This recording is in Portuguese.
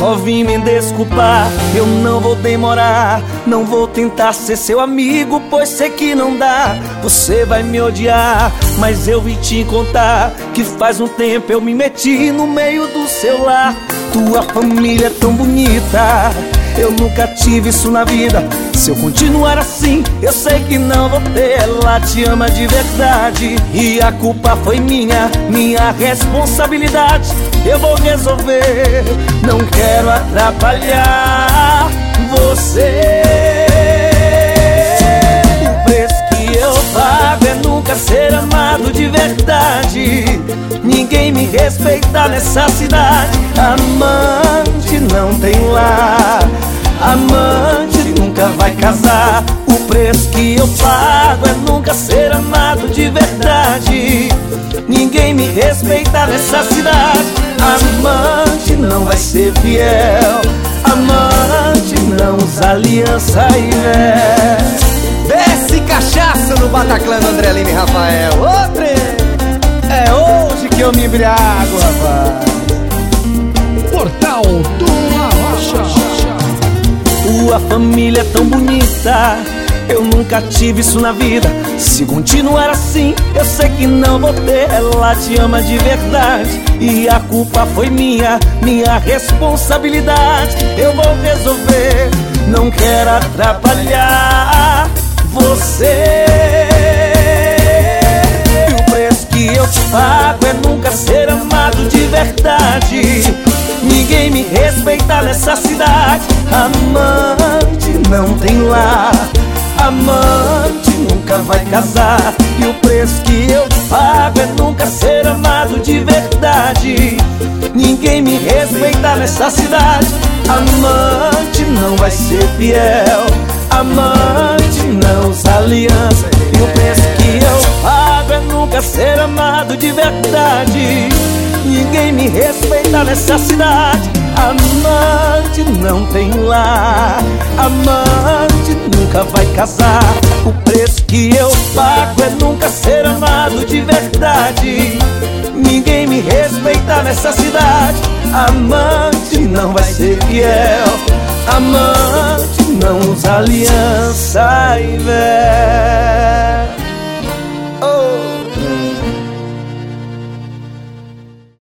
Só vim me desculpar, eu não vou demorar. Não vou tentar ser seu amigo, pois sei que não dá. Você vai me odiar, mas eu vim te contar que faz um tempo eu me meti no meio do seu lar. Tua família é tão bonita, eu nunca tive isso na vida. Se eu continuar assim, eu sei que não vou ter. Ela te ama de verdade e a culpa foi minha, minha responsabilidade. Eu vou resolver, não quero atrapalhar você. O preço que eu pago é nunca ser amado de verdade. Ninguém me respeita nessa cidade. Amante não tem lar, amante vai casar. O preço que eu pago é nunca ser amado de verdade. Ninguém me respeita nessa cidade. Amante não vai ser fiel. Amante não usa aliança e véu. Desce cachaça no Bataclan do André Lima e Rafael. Outro! É hoje que eu me embriago, rapaz. Portal. Tua família é tão bonita. Eu nunca tive isso na vida. Se continuar assim, eu sei que não vou ter. Ela te ama de verdade E a culpa foi minha, minha responsabilidade Eu vou resolver, não quero atrapalhar você. E o preço que eu te pago é nunca ser amado de verdade. Ninguém me respeita nessa cidade Amante não tem lar. Amante nunca vai casar. E o preço que eu pago é nunca ser amado de verdade. Ninguém me respeita nessa cidade. Amante não vai ser fiel. Amante não usa aliança. E o preço que eu pago é nunca ser amado de verdade. Ninguém me respeita nessa cidade. Amante não tem lar Amante nunca vai casar. O preço que eu pago é nunca ser amado de verdade. Ninguém me respeita nessa cidade. Amante não vai ser fiel. Amante não usa aliança e véu